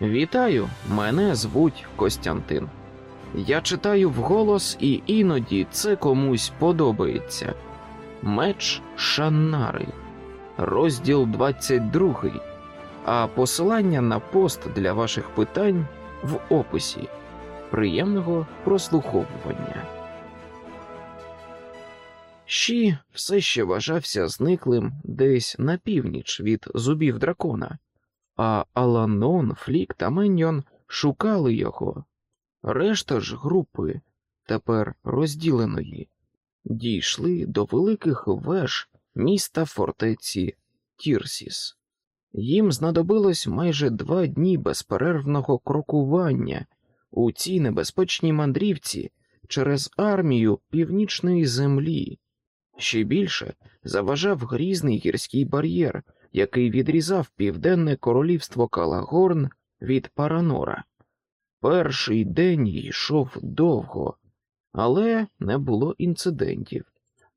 Вітаю, мене звуть Костянтин. Я читаю вголос, і іноді це комусь подобається. Меч Шаннари, розділ 22, а посилання на пост для ваших питань в описі. Приємного прослуховування. Щі все ще вважався зниклим десь на північ від зубів дракона, а Аланон, Флік та Меньйон шукали його. Решта ж групи, тепер розділеної, дійшли до великих веж міста фортеці Тірсіс. Їм знадобилось майже два дні безперервного крокування у цій небезпечній мандрівці через армію північної землі. Ще більше заважав грізний гірський бар'єр, який відрізав південне королівство Калагорн від Паранора. Перший день йшов довго, але не було інцидентів,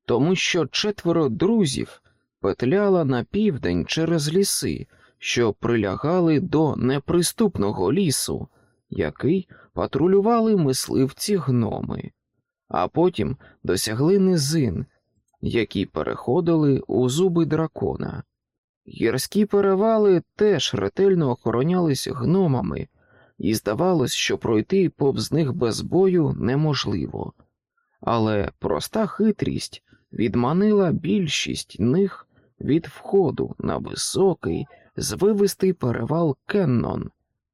тому що четверо друзів петляла на південь через ліси, що прилягали до неприступного лісу, який патрулювали мисливці гноми, а потім досягли низин, які переходили у зуби дракона. Гірські перевали теж ретельно охоронялись гномами, і здавалось, що пройти повз них без бою неможливо. Але проста хитрість відманила більшість них від входу на високий, звивистий перевал Кеннон,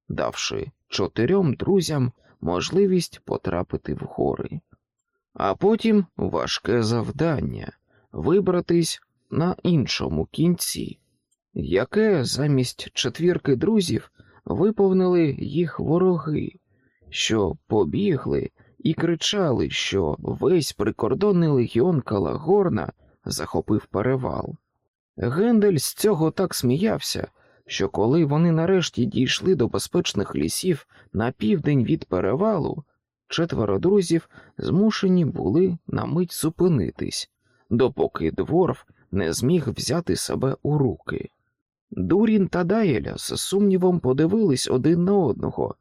давши чотирьом друзям можливість потрапити в гори. А потім важке завдання вибратись на іншому кінці, яке замість четвірки друзів виповнили їх вороги, що побігли і кричали, що весь прикордонний легіон Калагорна захопив перевал. Гендель з цього так сміявся, що коли вони нарешті дійшли до безпечних лісів на південь від перевалу, четверо друзів змушені були на мить зупинитись, допоки дворф не зміг взяти себе у руки. Дурін та Дайеля з сумнівом подивились один на одного,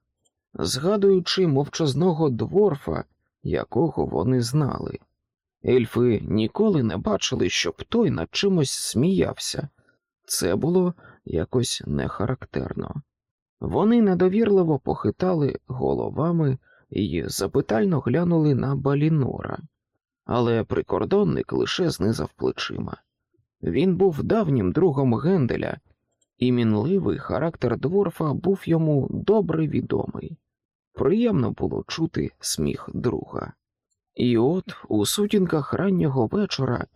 згадуючи мовчазного дворфа, якого вони знали. Ельфи ніколи не бачили, щоб той над чимось сміявся. Це було якось нехарактерно. Вони недовірливо похитали головами і запитально глянули на Балінора, але прикордонник лише знизав плечима. Він був давнім другом Генделя, і мінливий характер дворфа був йому добре відомий. Приємно було чути сміх друга. І от у сутінках раннього вечора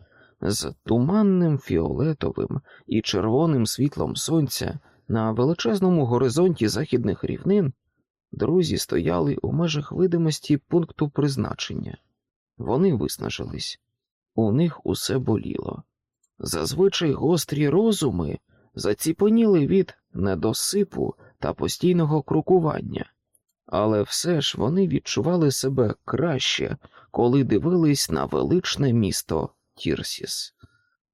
з туманним фіолетовим і червоним світлом сонця на величезному горизонті західних рівнин друзі стояли у межах видимості пункту призначення. Вони виснажились, у них усе боліло. Зазвичай гострі розуми заціпоніли від недосипу та постійного крокування, але все ж вони відчували себе краще, коли дивились на величне місто Тірсіс.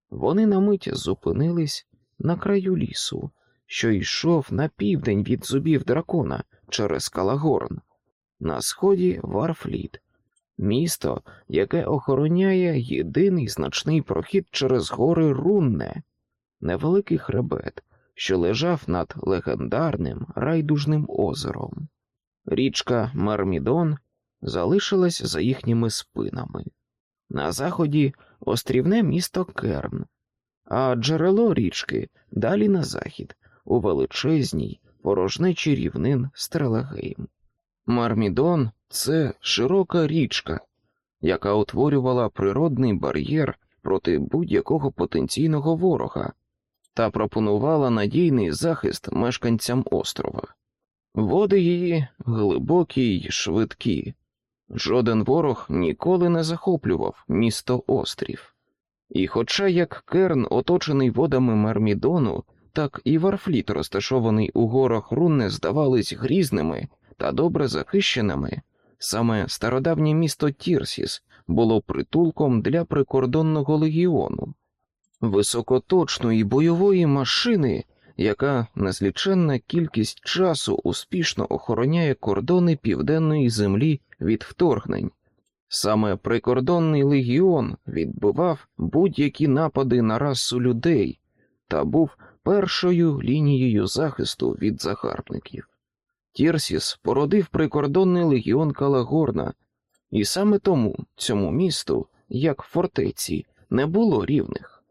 Вони на мить зупинились на краю лісу, що йшов на південь від зубів дракона через Калагорн, на сході Варфліт, місто, яке охороняє єдиний значний прохід через гори Рунне, невеликий хребет, що лежав над легендарним райдужним озером. Річка Мармідон залишилась за їхніми спинами. На заході острівне місто Керн, а джерело річки далі на захід, у величезній порожнечі рівнин Стрелагейм. Мармідон це широка річка, яка утворювала природний бар'єр проти будь-якого потенційного ворога та пропонувала надійний захист мешканцям острова. Води її глибокі й швидкі, жоден ворог ніколи не захоплював місто острів. І, хоча як керн оточений водами Мармідону, так і Варфліт, розташований у горах Рунне, здавались грізними та добре захищеними, саме стародавнє місто Тірсіс було притулком для прикордонного легіону, високоточної бойової машини, яка незліченна кількість часу успішно охороняє кордони південної землі від вторгнень. Саме прикордонний легіон відбивав будь-які напади на расу людей та був першою лінією захисту від загарбників. Тірсіс породив прикордонний легіон Калагорна, і саме тому цьому місту, як фортеці, не було рівних.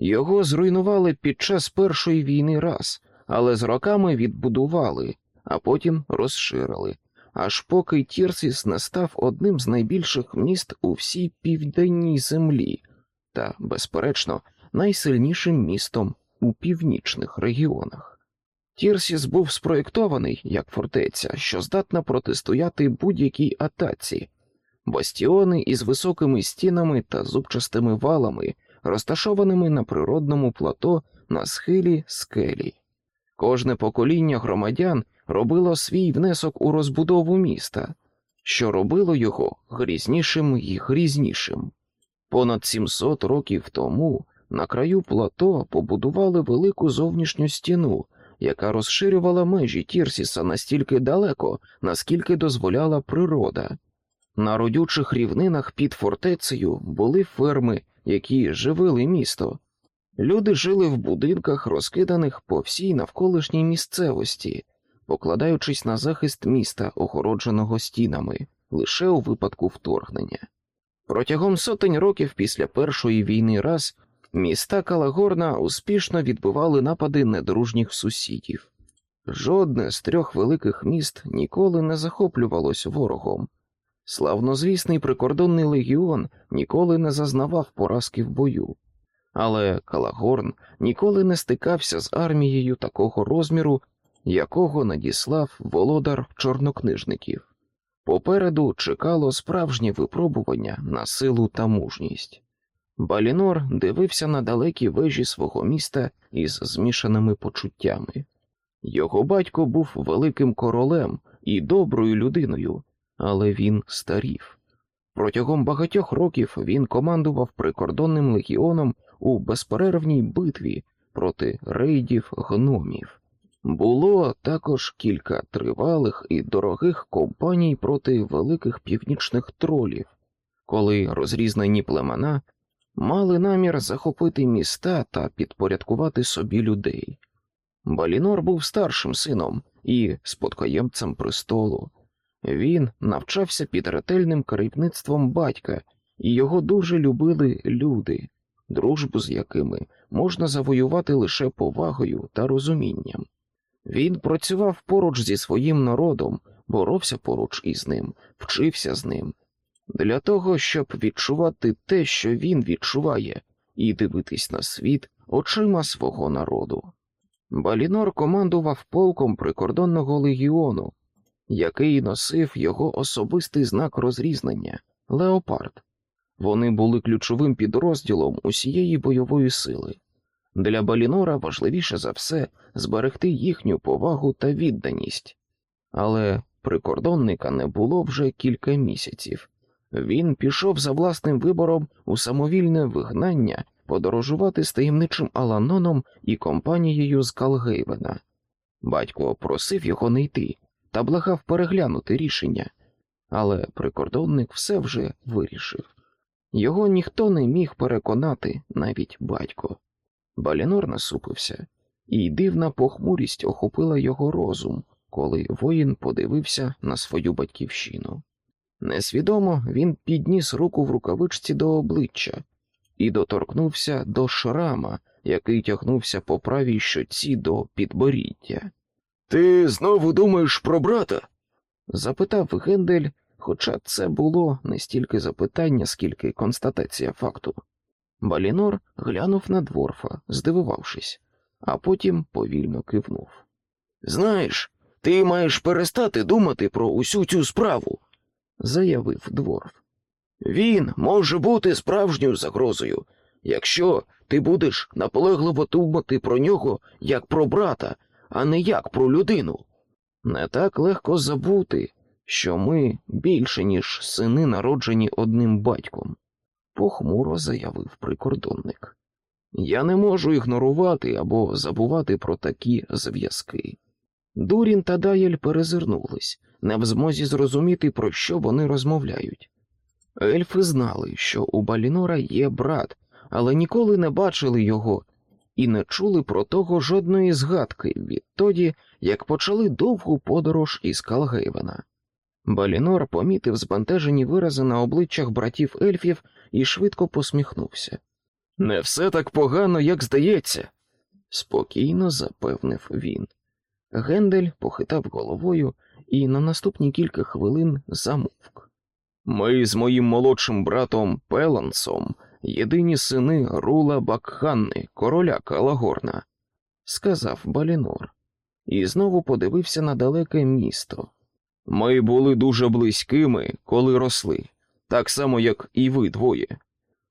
Його зруйнували під час першої війни раз, але з роками відбудували, а потім розширили, аж поки Тірсіс не став одним з найбільших міст у всій південній землі та, безперечно, найсильнішим містом у північних регіонах. Тірсіс був спроєктований як фортеця, що здатна протистояти будь-якій атаці, бастіони із високими стінами та зубчастими валами, розташованими на природному плато на схилі скелі. Кожне покоління громадян робило свій внесок у розбудову міста, що робило його грізнішим і грізнішим. Понад 700 років тому на краю плато побудували велику зовнішню стіну, яка розширювала межі Тірсіса настільки далеко, наскільки дозволяла природа. На родючих рівнинах під фортецею були ферми, які живили місто. Люди жили в будинках, розкиданих по всій навколишній місцевості, покладаючись на захист міста, огородженого стінами, лише у випадку вторгнення. Протягом сотень років після Першої війни раз міста Калагорна успішно відбивали напади недружніх сусідів. Жодне з трьох великих міст ніколи не захоплювалось ворогом. Славнозвісний прикордонний легіон ніколи не зазнавав поразки в бою, але Калагорн ніколи не стикався з армією такого розміру, якого надіслав володар чорнокнижників. Попереду чекало справжнє випробування на силу та мужність. Балінор дивився на далекі вежі свого міста із змішаними почуттями. Його батько був великим королем і доброю людиною, але він старів. Протягом багатьох років він командував прикордонним легіоном у безперервній битві проти рейдів гномів. Було також кілька тривалих і дорогих компаній проти великих північних тролів, коли розрізнені племена мали намір захопити міста та підпорядкувати собі людей. Балінор був старшим сином і спадкоємцем престолу. Він навчався під ретельним керівництвом батька, і його дуже любили люди, дружбу з якими можна завоювати лише повагою та розумінням. Він працював поруч зі своїм народом, боровся поруч із ним, вчився з ним, для того, щоб відчувати те, що він відчуває, і дивитись на світ очима свого народу. Балінор командував полком прикордонного легіону, який носив його особистий знак розрізнення леопард. Вони були ключовим підрозділом усієї бойової сили. Для Балінора важливіше за все зберегти їхню повагу та відданість, але прикордонника не було вже кілька місяців. Він пішов за власним вибором у самовільне вигнання подорожувати з таємничим Аланоном і компанією з Калгейвена. Батько просив його не йти та благав переглянути рішення, але прикордонник все вже вирішив. Його ніхто не міг переконати, навіть батько. Балінор насупився, і дивна похмурість охопила його розум, коли воїн подивився на свою батьківщину. Несвідомо він підніс руку в рукавичці до обличчя і доторкнувся до шрама, який тягнувся по правій щоці до підборіддя. Ти знову думаєш про брата? запитав Гендель, хоча це було не стільки запитання, скільки констатація факту. Балінор глянув на дворфа, здивувавшись, а потім повільно кивнув. Знаєш, ти маєш перестати думати про усю цю справу, заявив дворф. Він може бути справжньою загрозою, якщо ти будеш наполегливо думати про нього як про брата, а не як про людину. Не так легко забути, що ми більше, ніж сини, народжені одним батьком, похмуро заявив прикордонник. Я не можу ігнорувати або забувати про такі зв'язки. Дурін та Даєль перезирнулись, не в змозі зрозуміти, про що вони розмовляють. Ельфи знали, що у Балінора є брат, але ніколи не бачили його і не чули про того жодної згадки відтоді, як почали довгу подорож із Калгейвена. Балінор помітив збентежені вирази на обличчях братів ельфів і швидко посміхнувся. Не все так погано, як здається, спокійно запевнив він. Гендель похитав головою і на наступні кілька хвилин замовк. Ми з моїм молодшим братом Пелансом єдині сини Рула Бакханни, короля Калагорна, сказав Балінор, і знову подивився на далеке місто. Ми були дуже близькими, коли росли, так само, як і ви двоє.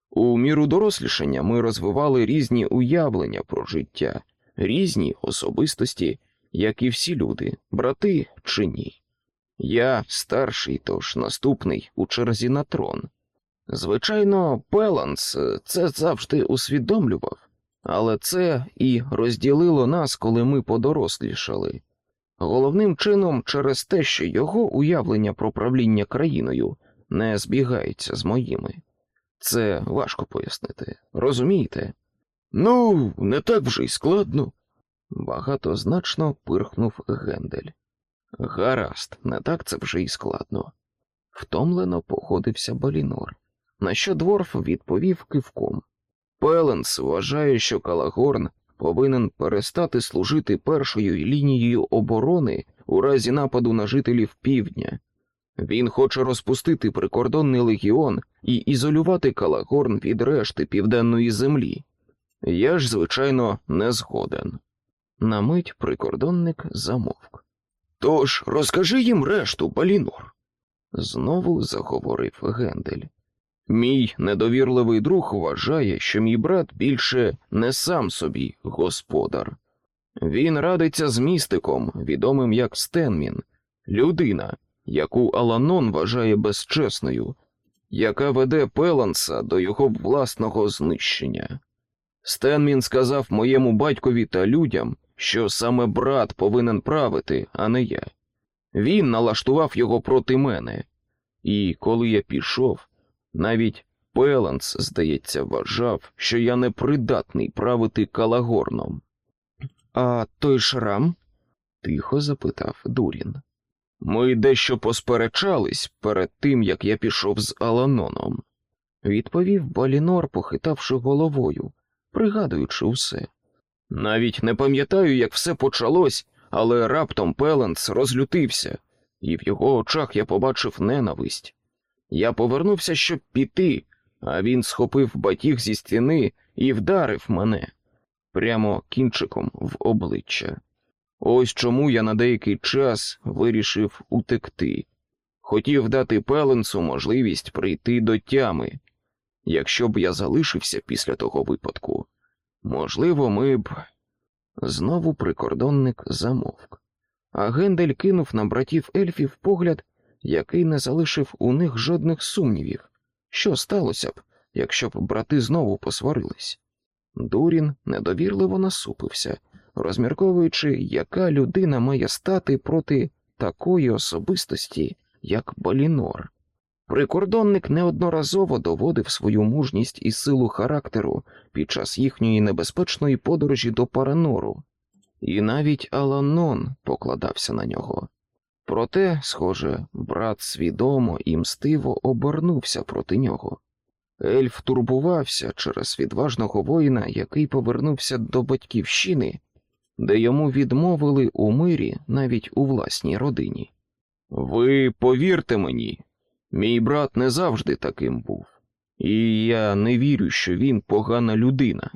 У міру дорослішання ми розвивали різні уявлення про життя, різні особистості, як і всі люди, брати чи ні. Я старший, тож наступний у черзі на трон. Звичайно, Пеланс це завжди усвідомлював, але це і розділило нас, коли ми подорослішали. Головним чином через те, що його уявлення про правління країною не збігається з моїми. Це важко пояснити, розумієте? Ну, не так вже й складно. Багатозначно пирхнув Гендель. Гаразд, не так це вже й складно. Втомлено походився Балінор, на що дворф відповів кивком. Пеленс вважає, що Калагорн повинен перестати служити першою лінією оборони у разі нападу на жителів півдня. Він хоче розпустити прикордонний легіон і ізолювати Калагорн від решти південної землі. Я ж, звичайно, не згоден. На мить прикордонник замовк. Тож розкажи їм решту, Балінор, знову заговорив Гендель. Мій недовірливий друг вважає, що мій брат більше не сам собі господар. Він радиться з містиком, відомим як Стенмін, людина, яку Аланон вважає безчесною, яка веде Пеланса до його власного знищення. Стенмін сказав моєму батькові та людям, що саме брат повинен правити, а не я. Він налаштував його проти мене, і коли я пішов, навіть Пеланс, здається, вважав, що я непридатний правити Калагорном. А той шрам? тихо запитав Дурін. Ми дещо посперечались перед тим, як я пішов з Аланоном, відповів Балінор, похитавши головою, пригадуючи усе. Навіть не пам'ятаю, як все почалось, але раптом Пеленс розлютився, і в його очах я побачив ненависть. Я повернувся, щоб піти, а він схопив батіг зі стіни і вдарив мене прямо кінчиком в обличчя. Ось чому я на деякий час вирішив утекти. Хотів дати Пеленсу можливість прийти до тями. Якщо б я залишився після того випадку, можливо, ми б. Знову прикордонник замовк, а Гендель кинув на братів ельфів погляд, який не залишив у них жодних сумнівів, що сталося б, якщо б брати знову посварились. Дурін недовірливо насупився, розмірковуючи, яка людина має стати проти такої особистості, як Балінор. Прикордонник неодноразово доводив свою мужність і силу характеру під час їхньої небезпечної подорожі до Паранору, і навіть Аланон покладався на нього. Проте, схоже, брат свідомо і мстиво обернувся проти нього. Ельф турбувався через відважного воїна, який повернувся до батьківщини, де йому відмовили у мирі навіть у власній родині. Ви повірте мені, мій брат не завжди таким був, і я не вірю, що він погана людина.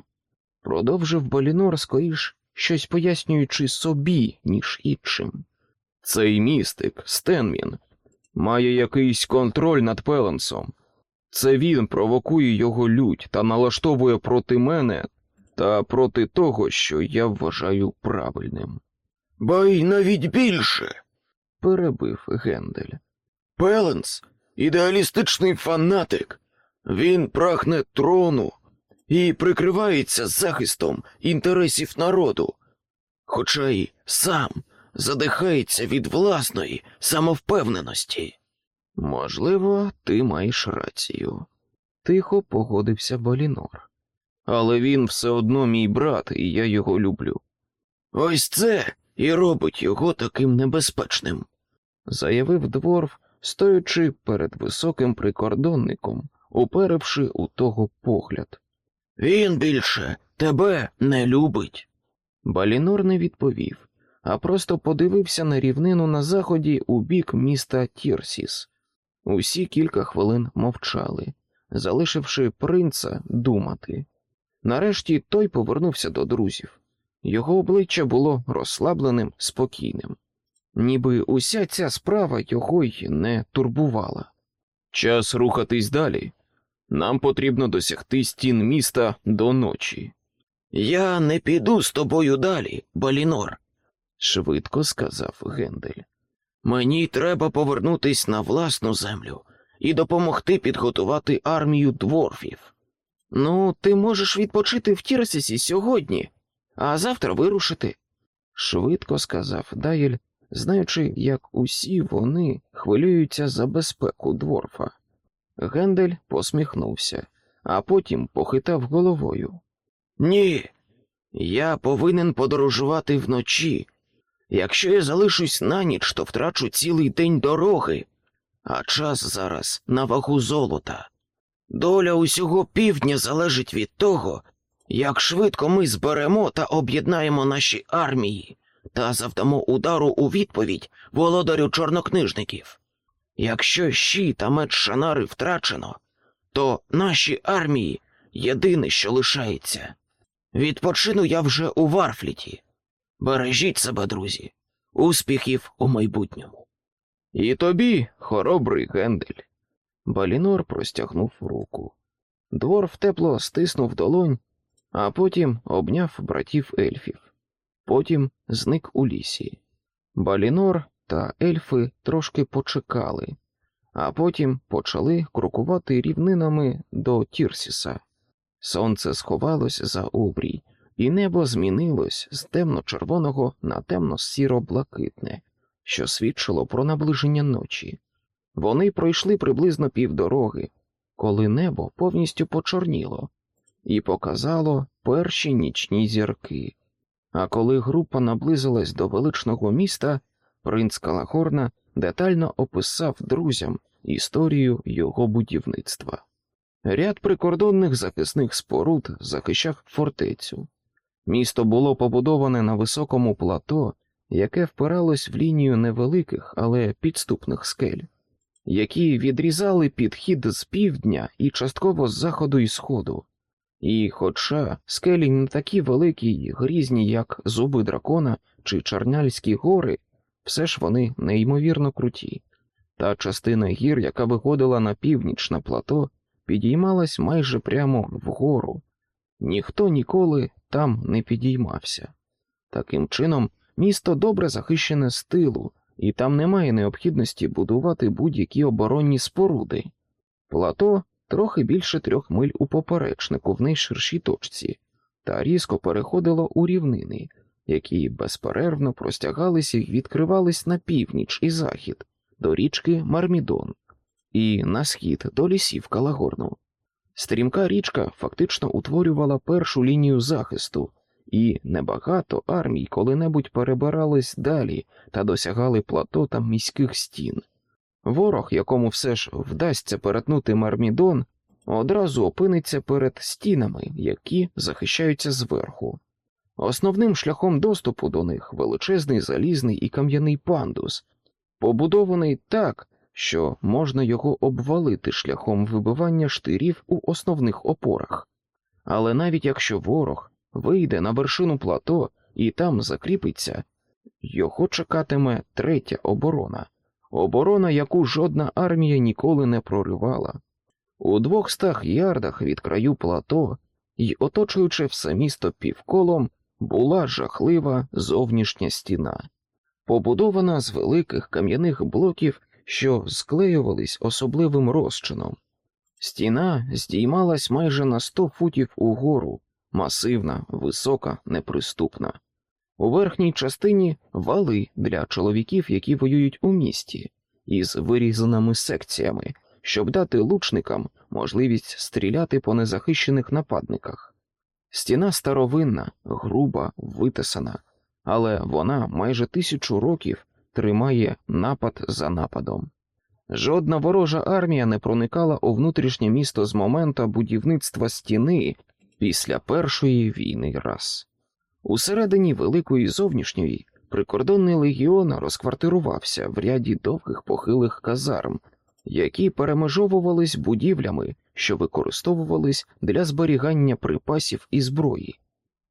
Продовжив Балінор скоріш щось пояснюючи собі, ніж іншим. Цей містик, Стенмін, має якийсь контроль над Пеленсом. Це він провокує його лють та налаштовує проти мене та проти того, що я вважаю правильним. Ба й навіть більше, перебив Гендель. Пеленс ідеалістичний фанатик. Він прагне трону і прикривається захистом інтересів народу, хоча й сам задихається від власної самовпевненості. Можливо, ти маєш рацію, тихо погодився Балінор. Але він все одно мій брат, і я його люблю. Ось це і робить його таким небезпечним, заявив дворф, стоячи перед високим прикордонником, уперевши у того погляд. Він більше тебе не любить. Балінор не відповів, а просто подивився на рівнину на заході у бік міста Тірсіс. Усі кілька хвилин мовчали, залишивши принца думати. Нарешті той повернувся до друзів. Його обличчя було розслабленим, спокійним, ніби уся ця справа його й не турбувала. Час рухатись далі. Нам потрібно досягти стін міста до ночі. Я не піду з тобою далі, Балінор, швидко сказав Гендель. Мені треба повернутись на власну землю і допомогти підготувати армію дворфів. Ну, ти можеш відпочити в Тірсісі сьогодні, а завтра вирушити, швидко сказав Дайль, знаючи, як усі вони хвилюються за безпеку дворфа. Гендель посміхнувся, а потім похитав головою. Ні, я повинен подорожувати вночі. Якщо я залишусь на ніч, то втрачу цілий день дороги, а час зараз на вагу золота. Доля усього півдня залежить від того, як швидко ми зберемо та об'єднаємо наші армії та завдамо удару у відповідь володарю чорнокнижників. Якщо щі та меч шанари втрачено, то наші армії єдине, що лишається. Відпочину я вже у Варфліті. Бережіть себе, друзі, успіхів у майбутньому. І тобі, хоробрий Гендель. Балінор простягнув руку. Дворф тепло стиснув долонь, а потім обняв братів ельфів. Потім зник у лісі. Балінор та ельфи трошки почекали, а потім почали крокувати рівнинами до Тірсіса. Сонце сховалось за обрій, і небо змінилось з темно-червоного на темно-сіро-блакитне, що свідчило про наближення ночі. Вони пройшли приблизно півдороги, коли небо повністю почорніло, і показало перші нічні зірки. А коли група наблизилась до величного міста, принц Калагорна детально описав друзям історію його будівництва. Ряд прикордонних захисних споруд захищав фортецю. Місто було побудоване на високому плато, яке впиралось в лінію невеликих, але підступних скель, які відрізали підхід з півдня і частково з заходу і сходу. І, хоча скелі не такі великі й грізні, як зуби дракона чи Чарняльські гори, все ж вони неймовірно круті. Та частина гір, яка виходила на північ на плато, підіймалась майже прямо вгору. Ніхто ніколи там не підіймався. Таким чином, місто добре захищене з тилу, і там немає необхідності будувати будь-які оборонні споруди. Плато трохи більше трьох миль у поперечнику в найширшій точці, та різко переходило у рівнини, які безперервно простягалися і відкривались на північ і захід до річки Мармідон і на схід до лісів Калагорну. Стрімка річка фактично утворювала першу лінію захисту, і небагато армій коли-небудь перебирались далі та досягали плато та міських стін. Ворог, якому все ж вдасться перетнути Мармідон, одразу опиниться перед стінами, які захищаються зверху. Основним шляхом доступу до них величезний залізний і кам'яний пандус, побудований так, що можна його обвалити шляхом вибивання штирів у основних опорах. Але навіть якщо ворог вийде на вершину плато і там закріпиться, його чекатиме третя оборона, оборона, яку жодна армія ніколи не проривала. У двохстах ярдах від краю плато й оточуючи все місто півколом, була жахлива зовнішня стіна, побудована з великих кам'яних блоків що склеювались особливим розчином. Стіна здіймалась майже на сто футів угору, масивна, висока, неприступна. У верхній частині вали для чоловіків, які воюють у місті, із вирізаними секціями, щоб дати лучникам можливість стріляти по незахищених нападниках. Стіна старовинна, груба, витесана, але вона майже тисячу років тримає напад за нападом. Жодна ворожа армія не проникала у внутрішнє місто з моменту будівництва стіни після Першої війни раз. Усередині великої зовнішньої прикордонний легіон розквартирувався в ряді довгих похилих казарм, які перемежовувались будівлями, що використовувались для зберігання припасів і зброї.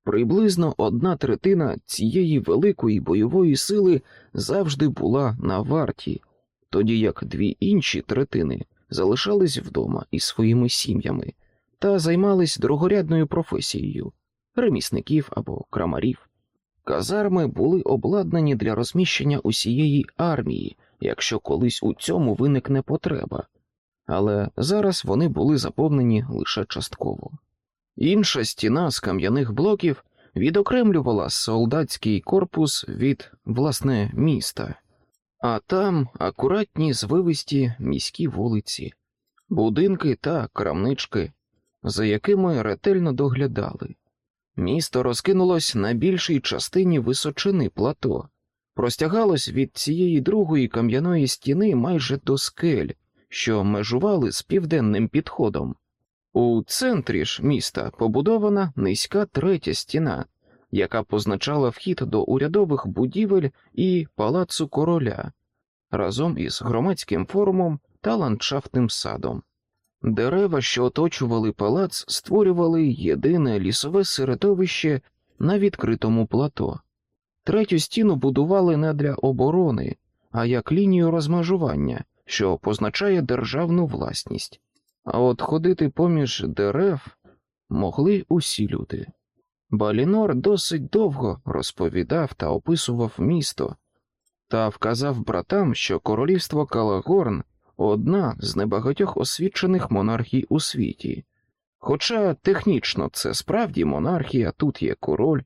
Приблизно одна третина цієї великої бойової сили завжди була на варті, тоді як дві інші третини залишались вдома із своїми сім'ями та займались другорядною професією ремісників або крамарів. Казарми були обладнані для розміщення усієї армії, якщо колись у цьому виникне потреба, але зараз вони були заповнені лише частково. Інша стіна з кам'яних блоків відокремлювала солдатський корпус від власне міста, а там акуратні звивисті міські вулиці, будинки та крамнички, за якими ретельно доглядали. Місто розкинулось на більшій частині височини плато, простягалось від цієї другої кам'яної стіни майже до скель, що межували з південним підходом. У центрі ж міста побудована низька третя стіна, яка позначала вхід до урядових будівель і палацу короля разом із громадським форумом та ландшафтним садом. Дерева, що оточували палац, створювали єдине лісове середовище на відкритому плато. Третю стіну будували не для оборони, а як лінію розмежування, що позначає державну власність. А от ходити поміж дерев могли усі люди. Балінор досить довго розповідав та описував місто та вказав братам, що королівство Калагорн одна з небагатьох освічених монархій у світі. Хоча технічно це справді монархія, тут є король,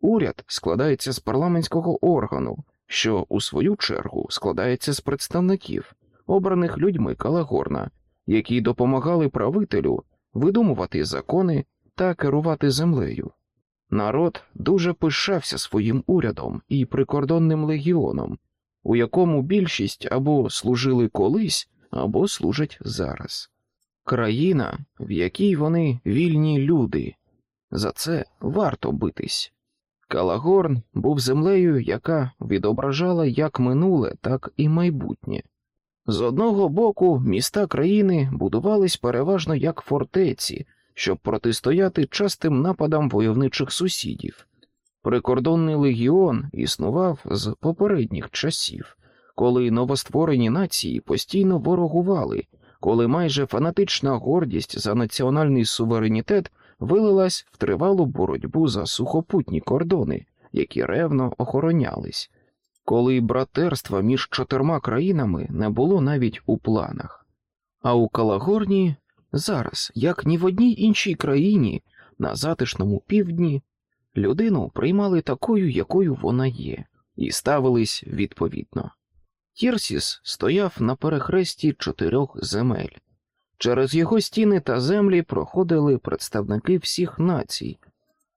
уряд складається з парламентського органу, що у свою чергу складається з представників, обраних людьми Калагорна, які допомагали правителю видумувати закони та керувати землею. Народ дуже пишався своїм урядом і прикордонним легіоном, у якому більшість або служили колись, або служать зараз. Країна, в якій вони вільні люди, за це варто битись. Калагорн був землею, яка відображала як минуле, так і майбутнє. З одного боку, міста країни будувались переважно як фортеці, щоб протистояти частим нападам войовничих сусідів. Прикордонний легіон існував з попередніх часів, коли новостворені нації постійно ворогували, коли майже фанатична гордість за національний суверенітет вилилась в тривалу боротьбу за сухопутні кордони, які ревно охоронялись, коли братерства між чотирма країнами не було навіть у планах. А у Калагорні зараз, як ні в одній іншій країні, на затишному півдні, людину приймали такою, якою вона є, і ставились відповідно. Тірсіс стояв на перехресті чотирьох земель. Через його стіни та землі проходили представники всіх націй,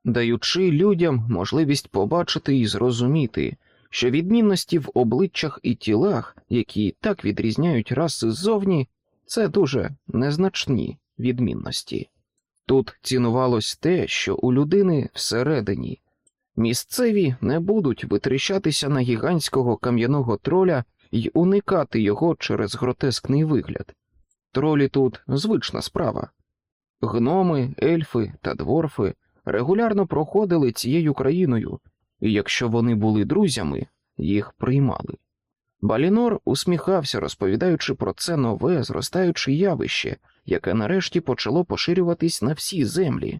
даючи людям можливість побачити і зрозуміти, що відмінності в обличчях і тілах, які так відрізняють раси ззовні, це дуже незначні відмінності. Тут цінувалось те, що у людини всередині місцеві не будуть витріщатися на гігантського кам'яного троля і уникати його через гротескний вигляд. Тролі тут звична справа. Гноми, ельфи та дворфи регулярно проходили цією країною, і якщо вони були друзями, їх приймали. Балінор усміхався, розповідаючи про це нове, зростаюче явище, яке нарешті почало поширюватись на всі землі,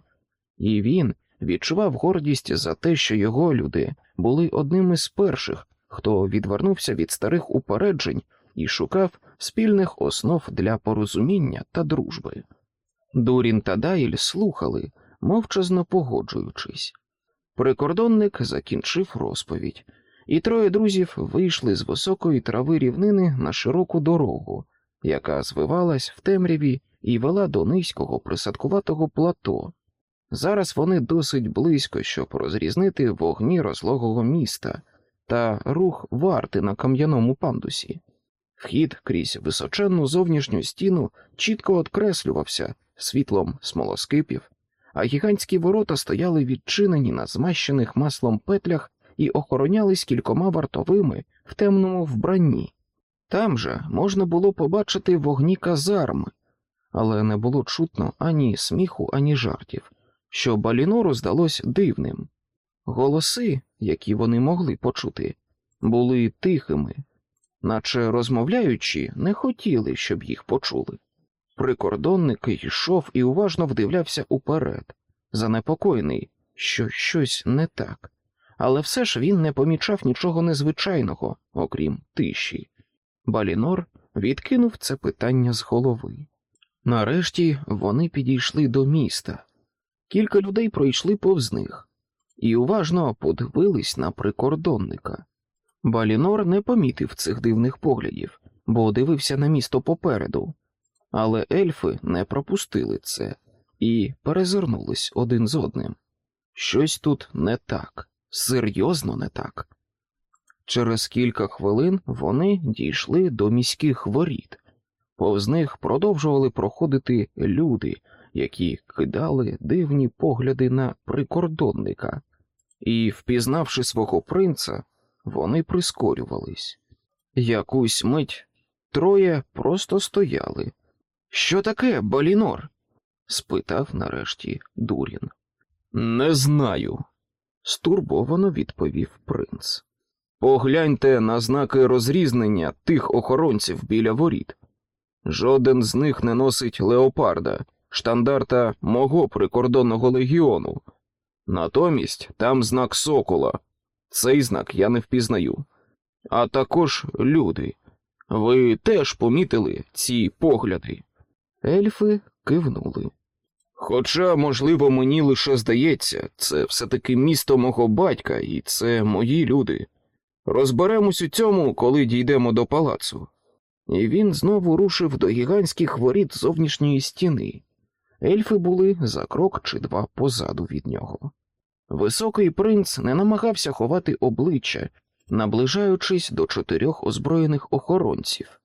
і він відчував гордість за те, що його люди були одним із перших, хто відвернувся від старих упереджень і шукав спільних основ для порозуміння та дружби. Дурін та Дайль слухали, мовчазно погоджуючись. Прикордонник закінчив розповідь, і троє друзів вийшли з високої трави рівнини на широку дорогу, яка звивалась в темряві і вела до низького присадкуватого плато. Зараз вони досить близько, щоб розрізнити вогні розлогого міста та рух варти на кам'яному пандусі. Вхід крізь височенну зовнішню стіну чітко откреслювався світлом смолоскипів, а гігантські ворота стояли відчинені на змащених маслом петлях і охоронялись кількома вартовими в темному вбранні. Там же можна було побачити вогні казарми, але не було чутно ані сміху, ані жартів, що Балінору здалось дивним. Голоси, які вони могли почути, були тихими, наче розмовляючи, не хотіли, щоб їх почули. Прикордонник йшов і уважно вдивлявся уперед, занепокоєний, що щось не так, але все ж він не помічав нічого незвичайного, окрім тиші. Балінор відкинув це питання з голови. Нарешті вони підійшли до міста. Кілька людей пройшли повз них і уважно подивились на прикордонника. Балінор не помітив цих дивних поглядів, бо дивився на місто попереду, але ельфи не пропустили це і перезирнулись один з одним. Щось тут не так, серйозно не так. Через кілька хвилин вони дійшли до міських воріт, повз них продовжували проходити люди, які кидали дивні погляди на прикордонника, і, впізнавши свого принца, вони прискорювались. Якусь мить троє просто стояли. Що таке, Балінор? спитав нарешті Дурін. Не знаю, стурбовано відповів принц. Погляньте на знаки розрізнення тих охоронців біля воріт. Жоден з них не носить леопарда, штандарта мого прикордонного легіону. Натомість там знак сокола. Цей знак я не впізнаю. А також люди. Ви теж помітили ці погляди? Ельфи кивнули. Хоча, можливо, мені лише здається, це все-таки місто мого батька, і це мої люди. Розберемось у цьому, коли дійдемо до палацу. І він знову рушив до гігантських воріт зовнішньої стіни. Ельфи були за крок чи два позаду від нього. Високий принц не намагався ховати обличчя, наближаючись до чотирьох озброєних охоронців,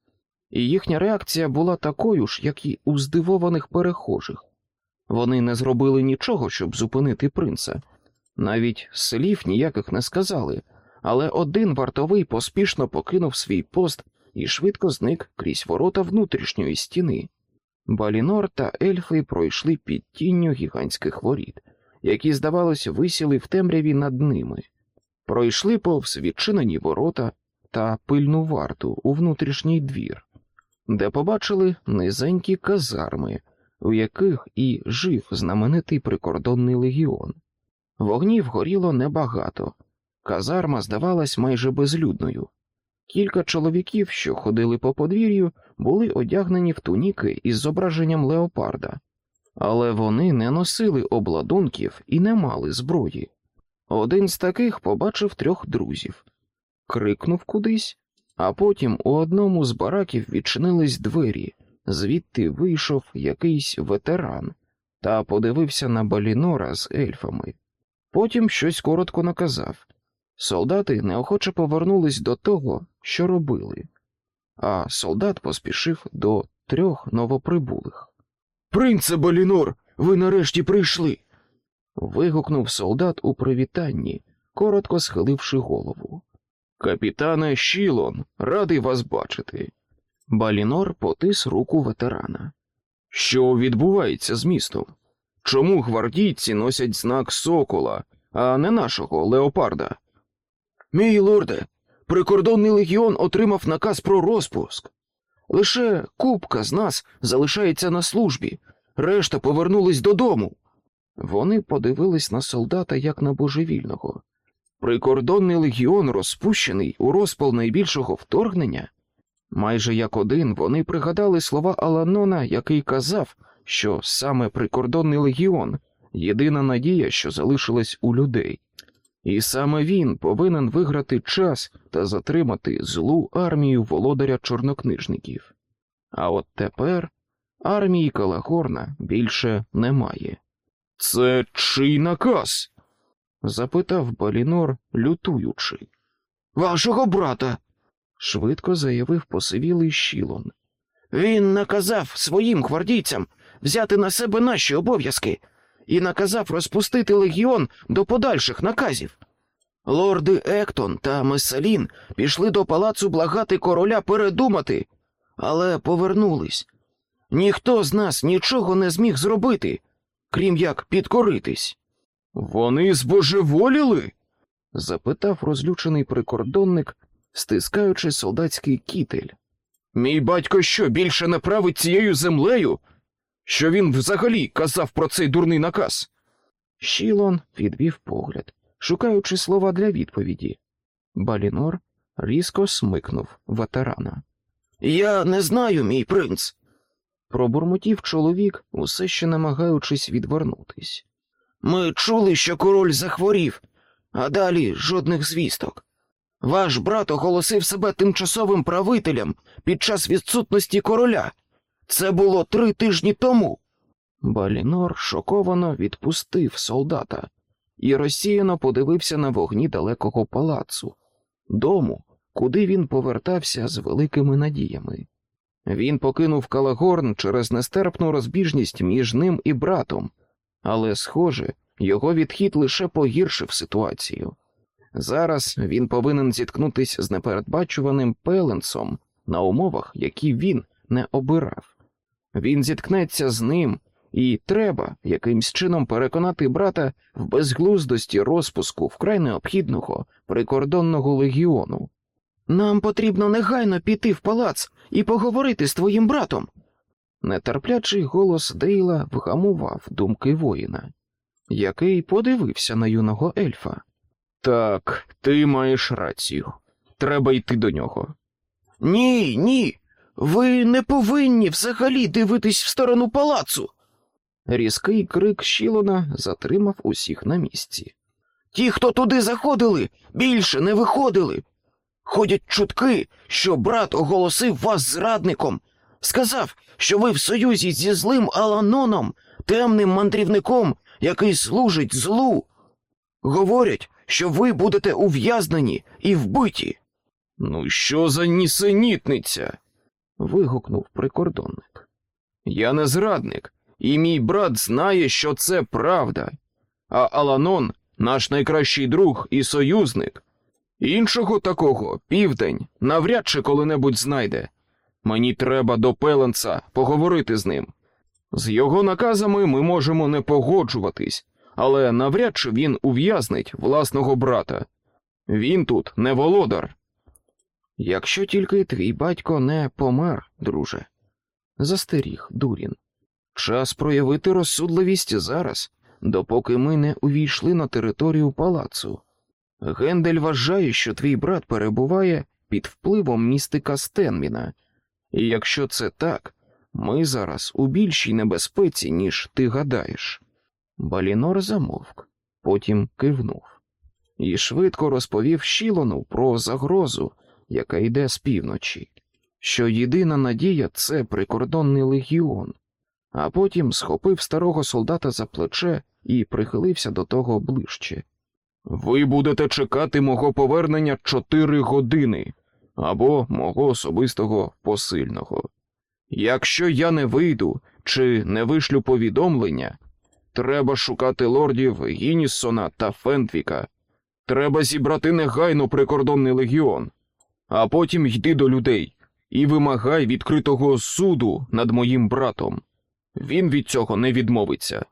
і їхня реакція була такою ж, як і у здивованих перехожих. Вони не зробили нічого, щоб зупинити принца, навіть слів ніяких не сказали, але один вартовий поспішно покинув свій пост і швидко зник крізь ворота внутрішньої стіни. Балінор та ельфи пройшли під тінню гігантських воріт, які, здавалось, висіли в темряві над ними, пройшли повз відчинені ворота та пильну варту у внутрішній двір, де побачили низенькі казарми, у яких і жив знаменитий прикордонний легіон. Вогнів горіло небагато, казарма здавалась майже безлюдною. Кілька чоловіків, що ходили по подвір'ю, були одягнені в туніки із зображенням леопарда, але вони не носили обладунків і не мали зброї. Один з таких побачив трьох друзів, крикнув кудись, а потім у одному з бараків відчинились двері, звідти вийшов якийсь ветеран та подивився на Балінора з ельфами. Потім щось коротко наказав. Солдати неохоче повернулись до того, що робили, а солдат поспішив до трьох новоприбулих. Принце Балінор, ви нарешті прийшли. вигукнув солдат у привітанні, коротко схиливши голову. Капітане Щілон, радий вас бачити. Балінор потис руку ветерана. Що відбувається з містом? Чому гвардійці носять знак сокола, а не нашого леопарда? Мій лорде, прикордонний легіон отримав наказ про розпуск. Лише купка з нас залишається на службі, решта повернулись додому. Вони подивились на солдата як на божевільного. Прикордонний легіон розпущений у розпал найбільшого вторгнення. Майже як один вони пригадали слова Аланона, який казав, що саме прикордонний легіон єдина надія, що залишилась у людей, і саме він повинен виграти час та затримати злу армію володаря чорнокнижників. А от тепер армії Калагорна більше немає. Це чий наказ? Запитав Балінор, лютуючи. Вашого брата. Швидко заявив посивілий щілон. Він наказав своїм гвардійцям взяти на себе наші обов'язки і наказав розпустити легіон до подальших наказів. Лорди Ектон та Месалін пішли до палацу благати короля передумати, але повернулись. Ніхто з нас нічого не зміг зробити, крім як підкоритись. Вони збожеволіли? запитав розлючений прикордонник, стискаючи солдатський кітель. Мій батько що більше не править цією землею? Що він взагалі казав про цей дурний наказ? Щілон відвів погляд, шукаючи слова для відповіді. Балінор різко смикнув ветерана. Я не знаю, мій принц. Пробурмотів чоловік, усе ще намагаючись відвернутись. Ми чули, що король захворів, а далі жодних звісток. Ваш брат оголосив себе тимчасовим правителем під час відсутності короля. Це було три тижні тому. Балінор шоковано відпустив солдата і розсіяно подивився на вогні далекого палацу, дому, куди він повертався з великими надіями. Він покинув Калагорн через нестерпну розбіжність між ним і братом, але, схоже, його відхід лише погіршив ситуацію. Зараз він повинен зіткнутися з непередбачуваним пеленсом на умовах, які він не обирав. Він зіткнеться з ним, і треба якимсь чином переконати брата в безглуздості розпуску вкрай необхідного прикордонного легіону. Нам потрібно негайно піти в палац і поговорити з твоїм братом. Нетерплячий голос Дейла вгамував думки воїна, який подивився на юного ельфа. Так, ти маєш рацію. Треба йти до нього. Ні, ні. Ви не повинні взагалі дивитись в сторону палацу. Різкий крик Щілона затримав усіх на місці. Ті, хто туди заходили, більше не виходили. Ходять чутки, що брат оголосив вас зрадником, сказав, що ви в союзі зі злим Аланоном, темним мандрівником, який служить злу. Говорять, що ви будете ув'язнені і вбиті. Ну, що за нісенітниця? вигукнув прикордонник. Я не зрадник, і мій брат знає, що це правда. А Аланон наш найкращий друг і союзник. Іншого такого південь навряд чи коли-небудь знайде. Мені треба до Пеленца поговорити з ним. З його наказами ми можемо не погоджуватись, але навряд чи він ув'язнить власного брата. Він тут не володар. Якщо тільки твій батько не помер, друже, застеріг Дурін. Час проявити розсудливість зараз, допоки ми не увійшли на територію палацу. Гендель вважає, що твій брат перебуває під впливом містика Стенміна, і якщо це так, ми зараз у більшій небезпеці, ніж ти гадаєш. Балінор замовк, потім кивнув і швидко розповів Щілону про загрозу, яка йде з півночі, що єдина надія це прикордонний легіон, а потім схопив старого солдата за плече і прихилився до того ближче. Ви будете чекати мого повернення чотири години або мого особистого посильного. Якщо я не вийду чи не вишлю повідомлення, треба шукати лордів Гініссона та Фентвіка. Треба зібрати негайно прикордонний легіон, а потім йди до людей і вимагай відкритого суду над моїм братом. Він від цього не відмовиться.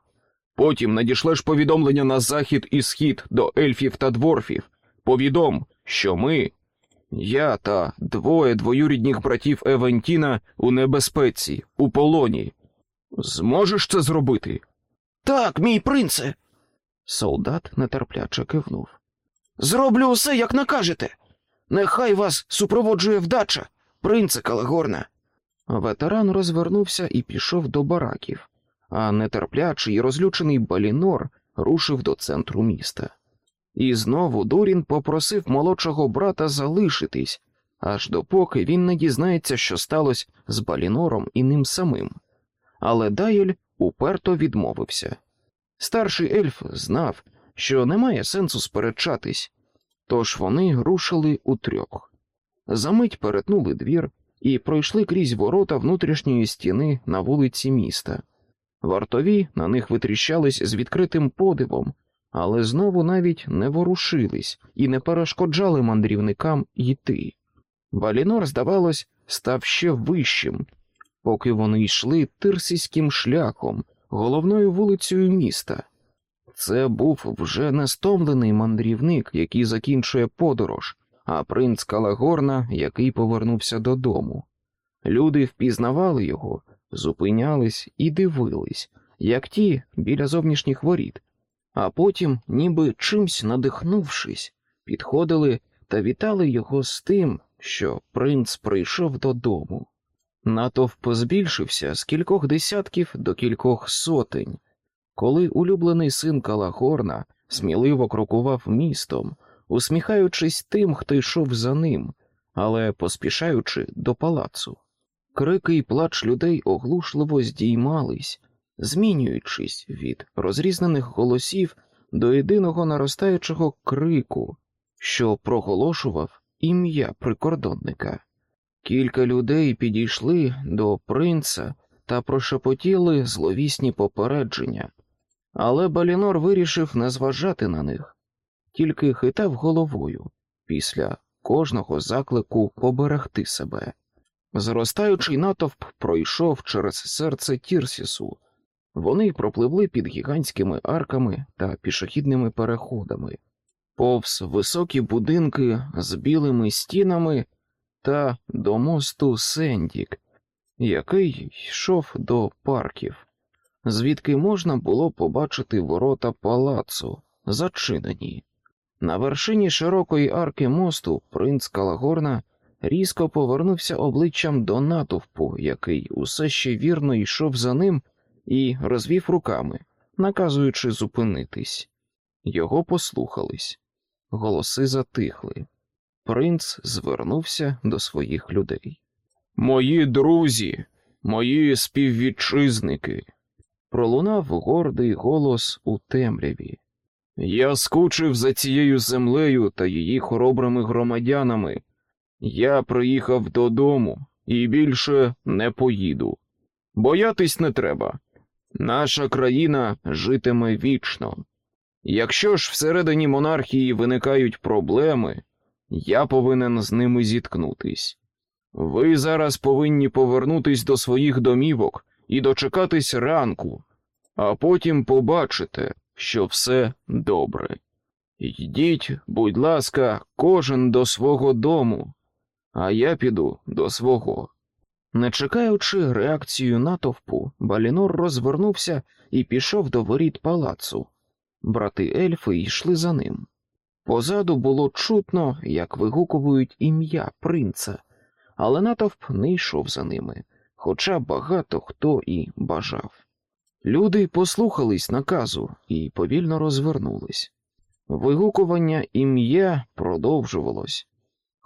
Потім надішлеш повідомлення на захід і схід до ельфів та дворфів. Повідом, що ми, я та двоє двоюрідних братів Евентіна у небезпеці, у полоні. Зможеш це зробити? Так, мій принце. Солдат нетерпляче кивнув. Зроблю усе, як накажете. Нехай вас супроводжує вдача, принце Калагорна. Ветеран розвернувся і пішов до бараків, а нетерплячий і розлючений Балінор рушив до центру міста. І знову Дурін попросив молодшого брата залишитись, аж допоки він не дізнається, що сталося з Балінором і ним самим. Але Дайль уперто відмовився. Старший ельф знав, що немає сенсу сперечатись, тож вони рушили утрьох. Замить перетнули двір і пройшли крізь ворота внутрішньої стіни на вулиці міста. Вартові на них витріщались з відкритим подивом, але знову навіть не ворушились і не перешкоджали мандрівникам йти. Валінор, здавалось, став ще вищим, поки вони йшли тирсійським шляхом, головною вулицею міста. Це був вже не стомлений мандрівник, який закінчує подорож, а принц Калагорна, який повернувся додому. Люди впізнавали його, зупинялись і дивились, як ті біля зовнішніх воріт, а потім, ніби чимсь надихнувшись, підходили та вітали його з тим, що принц прийшов додому. Натовп збільшився з кількох десятків до кількох сотень. Коли улюблений син Калагорна сміливо крокував містом, усміхаючись тим, хто йшов за ним, але поспішаючи до палацу. Крики й плач людей оглушливо здіймались, змінюючись від розрізнених голосів до єдиного наростаючого крику, що проголошував ім'я прикордонника. Кілька людей підійшли до принца та прошепотіли зловісні попередження, але Балінор вирішив не зважати на них, тільки хитав головою після кожного заклику поберегти себе. Зростаючий натовп пройшов через серце Тірсісу. Вони пропливли під гігантськими арками та пішохідними переходами, повз високі будинки з білими стінами та до мосту Сендік, який йшов до парків, звідки можна було побачити ворота палацу, зачинені. На вершині широкої арки мосту принц Калагорна різко повернувся обличчям до натовпу, який усе ще вірно йшов за ним і розвів руками, наказуючи зупинитись. Його послухались, голоси затихли. Принц звернувся до своїх людей. Мої друзі, мої співвітчизники, пролунав гордий голос у темряві. Я скучив за цією землею та її хоробрими громадянами. Я приїхав додому і більше не поїду. Боятись не треба. Наша країна житиме вічно. Якщо ж всередині монархії виникають проблеми, я повинен з ними зіткнутись. Ви зараз повинні повернутись до своїх домівок і дочекатись ранку, а потім побачите, що все добре. Йдіть, будь ласка, кожен до свого дому, а я піду до свого. Не чекаючи реакцію натовпу, Балінор розвернувся і пішов до воріт палацу. Брати ельфи йшли за ним. Позаду було чутно, як вигукують ім'я принца, але натовп не йшов за ними, хоча багато хто і бажав. Люди послухались наказу і повільно розвернулись. Вигукування ім'я продовжувалось,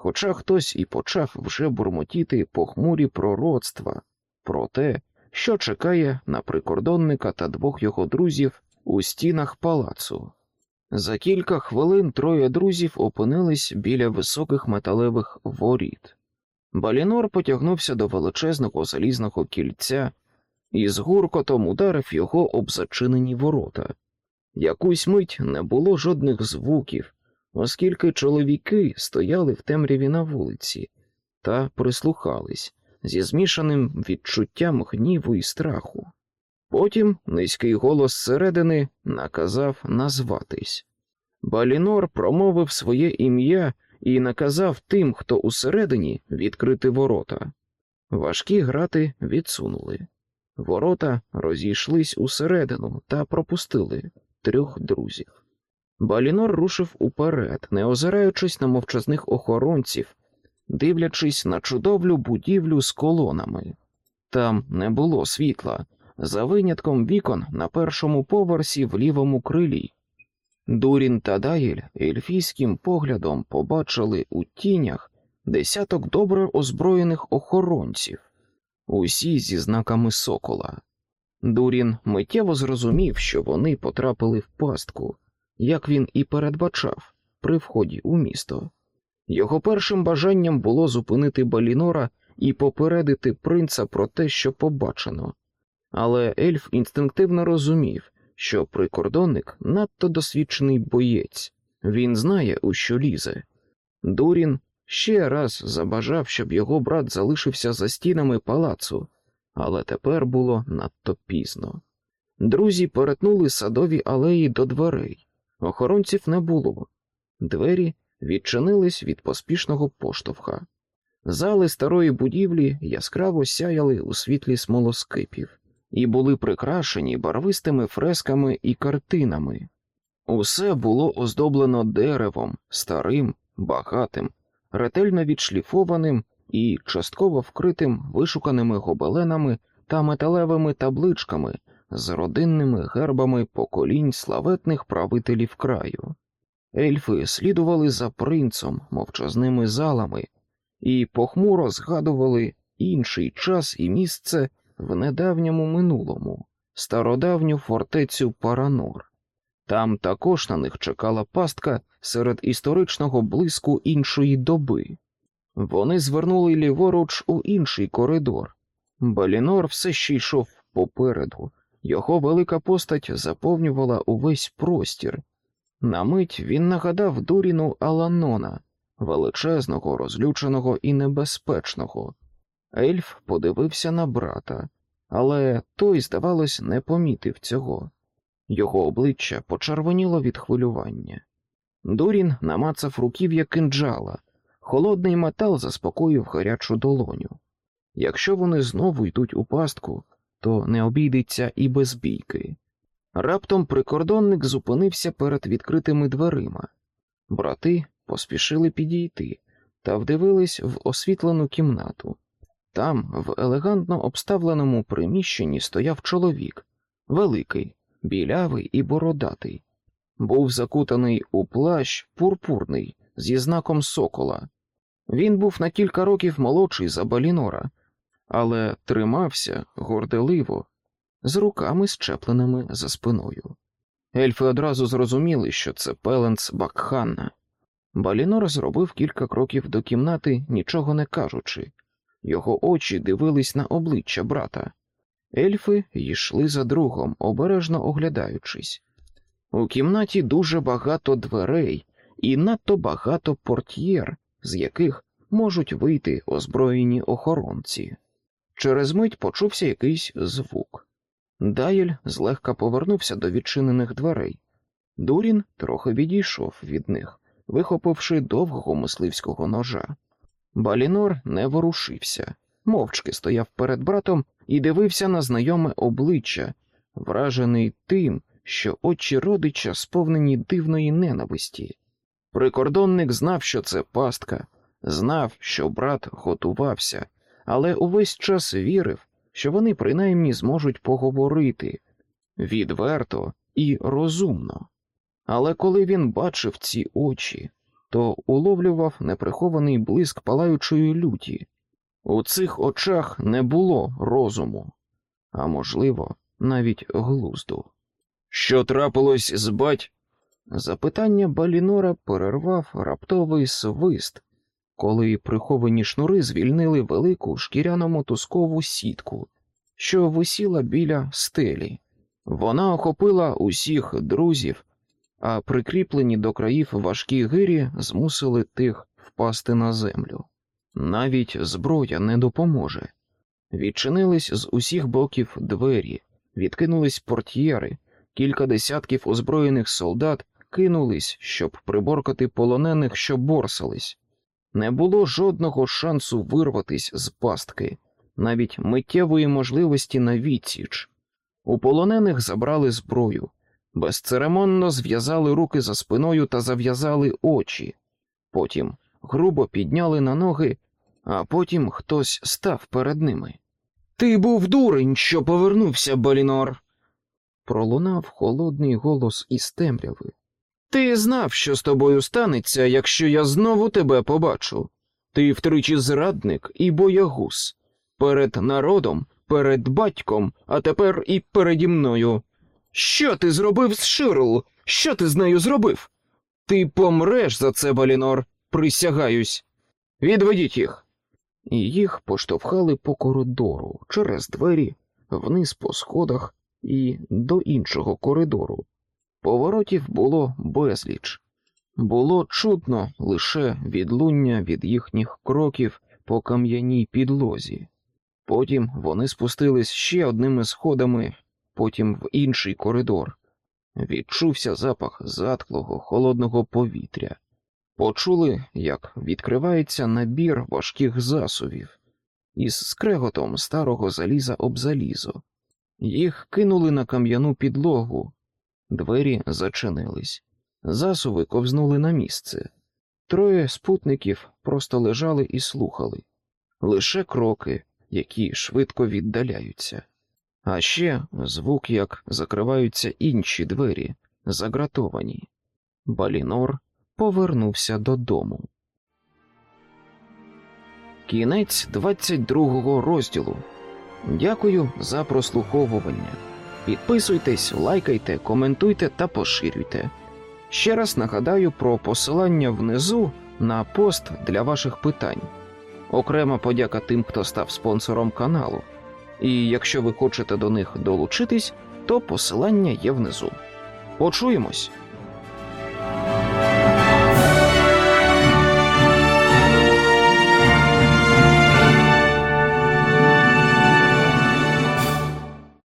хоча хтось і почав вже бурмотіти похмурі пророцтва про те, що чекає на прикордонника та двох його друзів у стінах палацу. За кілька хвилин троє друзів опинились біля високих металевих воріт. Балінор потягнувся до величезного залізного кільця і з гуркотом ударив його об зачинені ворота. Якусь мить не було жодних звуків, оскільки чоловіки стояли в темряві на вулиці та прислухались зі змішаним відчуттям гніву і страху. Потім низький голос зсередини наказав назватись. Балінор промовив своє ім'я і наказав тим, хто усередині, відкрити ворота. Важкі грати відсунули. Ворота розійшлись усередину та пропустили трьох друзів. Балінор рушив уперед, не озираючись на мовчазних охоронців, дивлячись на чудовлю будівлю з колонами. Там не було світла, за винятком вікон на першому поверсі в лівому крилі. Дурін та Дайль ельфійським поглядом побачили у тінях десяток добре озброєних охоронців, усі зі знаками сокола. Дурін миттєво зрозумів, що вони потрапили в пастку, як він і передбачав при вході у місто. Його першим бажанням було зупинити Балінора і попередити принца про те, що побачено. Але ельф інстинктивно розумів, що прикордонник надто досвідчений боєць, він знає, у що лізе. Дурін ще раз забажав, щоб його брат залишився за стінами палацу, але тепер було надто пізно. Друзі перетнули садові алеї до дверей, охоронців не було. Двері відчинились від поспішного поштовха. Зали старої будівлі яскраво сяяли у світлі смолоскипів і були прикрашені барвистими фресками і картинами. Усе було оздоблено деревом, старим, багатим, ретельно відшліфованим і частково вкритим вишуканими гобеленами та металевими табличками з родинними гербами поколінь славетних правителів краю. Ельфи слідували за принцом мовчазними залами і похмуро згадували інший час і місце в недавньому минулому, стародавню фортецю Паранор. Там також на них чекала пастка серед історичного блиску іншої доби. Вони звернули ліворуч у інший коридор. Балінор все ще йшов попереду, його велика постать заповнювала увесь простір. На мить він нагадав Дуріну Аланона, величезного, розлюченого і небезпечного. Ельф подивився на брата, але той, здавалось, не помітив цього. Його обличчя почервоніло від хвилювання. Дурін намацав руків'я кинджала, холодний метал заспокоїв гарячу долоню. Якщо вони знову йдуть у пастку, то не обійдеться і без бійки. Раптом прикордонник зупинився перед відкритими дверима. Брати поспішили підійти та вдивились в освітлену кімнату. Там, в елегантно обставленому приміщенні, стояв чоловік, великий, білявий і бородатий. Був закутаний у плащ пурпурний зі знаком сокола. Він був на кілька років молодший за Балінора, але тримався горделиво, з руками щепленими за спиною. Ельфи одразу зрозуміли, що це Пеленц Бакханна. Балінор зробив кілька кроків до кімнати, нічого не кажучи. Його очі дивились на обличчя брата. Ельфи йшли за другом, обережно оглядаючись. У кімнаті дуже багато дверей і надто багато портьєр, з яких можуть вийти озброєні охоронці. Через мить почувся якийсь звук. Дайль злегка повернувся до відчинених дверей. Дурін трохи відійшов від них, вихопивши довгого мисливського ножа. Балінор не ворушився, мовчки стояв перед братом і дивився на знайоме обличчя, вражений тим, що очі родича сповнені дивної ненависті. Прикордонник знав, що це пастка, знав, що брат готувався, але увесь час вірив, що вони принаймні зможуть поговорити відверто і розумно. Але коли він бачив ці очі, то уловлював неприхований блиск палаючої люті. У цих очах не було розуму, а можливо, навіть глузду. Що трапилось з бать? Запитання Балінора перервав раптовий свист, коли приховані шнури звільнили велику шкіряно мотузкову сітку, що висіла біля стелі. Вона охопила усіх друзів, а прикріплені до країв важкі гирі змусили тих впасти на землю. Навіть зброя не допоможе. Відчинились з усіх боків двері, відкинулись портьєри, кілька десятків озброєних солдат кинулись, щоб приборкати полонених, що борсались. Не було жодного шансу вирватись з пастки, навіть миттєвої можливості на відсіч. У полонених забрали зброю, безцеремонно зв'язали руки за спиною та зав'язали очі. Потім грубо підняли на ноги, а потім хтось став перед ними. Ти був дурень, що повернувся, Балінор. Пролунав холодний голос із темряви. Ти знав, що з тобою станеться, якщо я знову тебе побачу. Ти втричі зрадник і боягуз. Перед народом, перед батьком, а тепер і переді мною. Що ти зробив з Ширл? Що ти з нею зробив? Ти помреш за це, Балінор, присягаюсь. Відведіть їх. І їх поштовхали по коридору через двері, вниз по сходах і до іншого коридору. Поворотів було безліч. Було чутно лише відлуння від їхніх кроків по кам'яній підлозі. Потім вони спустились ще одними сходами, потім в інший коридор. Відчувся запах затхлого холодного повітря. Почули, як відкривається набір важких засувів із скреготом старого заліза об залізо. Їх кинули на кам'яну підлогу, двері зачинились, засуви ковзнули на місце. Троє спутників просто лежали і слухали лише кроки, які швидко віддаляються. А ще звук, як закриваються інші двері, загратовані. Балінор повернувся додому. Кінець 22 розділу. Дякую за прослуховування. Підписуйтесь, лайкайте, коментуйте та поширюйте. Ще раз нагадаю про посилання внизу на пост для ваших питань. Окрема подяка тим, хто став спонсором каналу. І якщо ви хочете до них долучитись, то посилання є внизу. Почуємось!